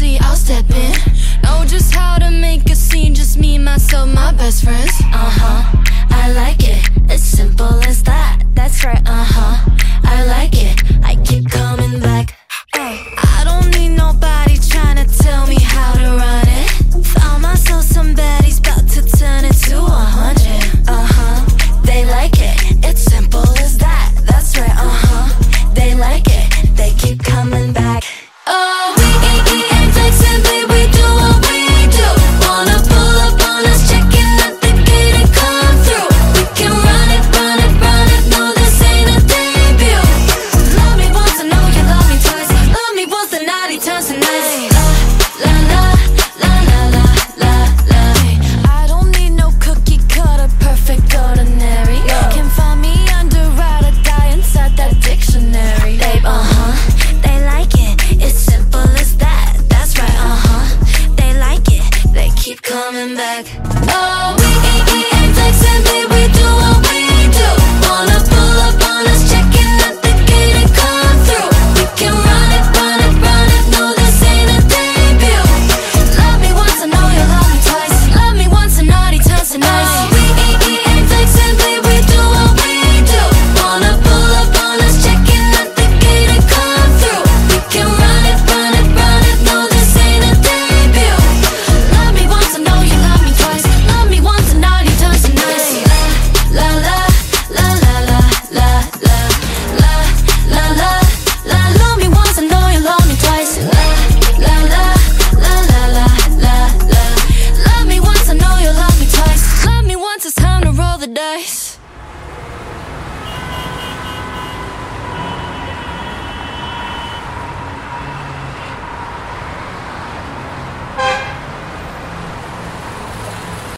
obviously I'll step in. Know just how to make a scene Just me, myself, my best friends. Uh-huh. Coming back.